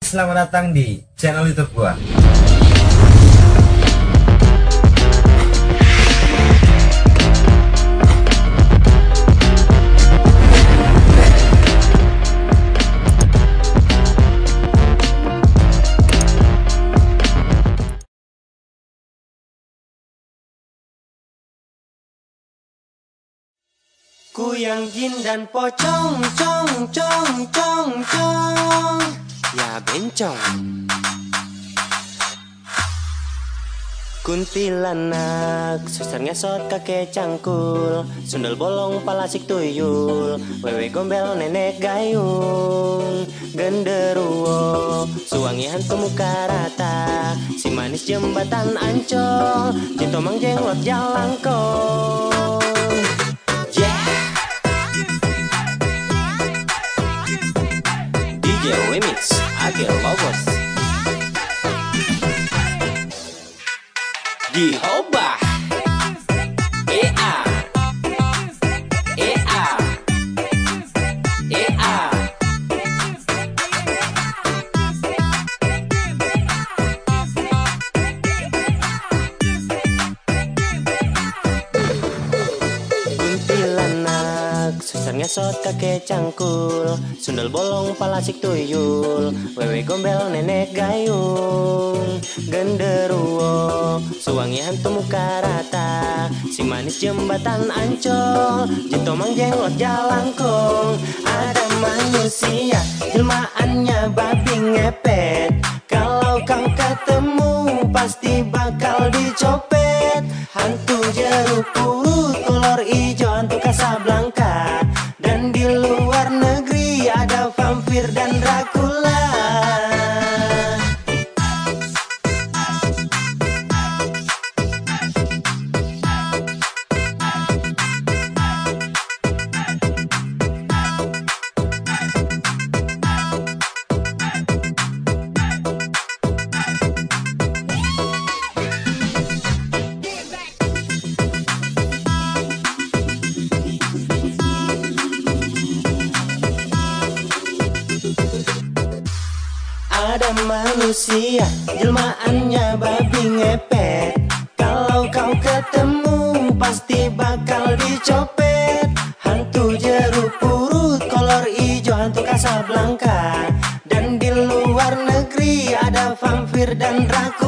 Selamat datang di channel YouTube gua. Ku yang jin dan pocong, cong, cong, cong, cong. Ya bencong. Kuntilanak, susar ngesot kakek cangkul. Sundel bolong palasik tuyul. Wewe gombel nenek gayung Genderuwo, suwangi hantu muka rata. Si manis jembatan ancol. Cinta mang jenglot jalangkong Yeah! DJ Remix their lovers. The Hoba. Susar ngesot kakek cangkul Sundel bolong palasik tuyul Wewe gombel nenek gayung Genderuwo Suwangi hantu muka rata Si manis jembatan ancol Jito mang jenglot jalangkung. Ada manusia Jelmaannya babi ngepet. Kalau kau ketemu Pasti bakal dicopet. Hantu jeruk Ada manusia, jelmaannya babi ngepet. Kalau kau ketemu, pasti bakal dicopet. Hantu jeruk purut, kolor ijo hantu Casablanca. Dan di luar negeri ada vampir dan Dracula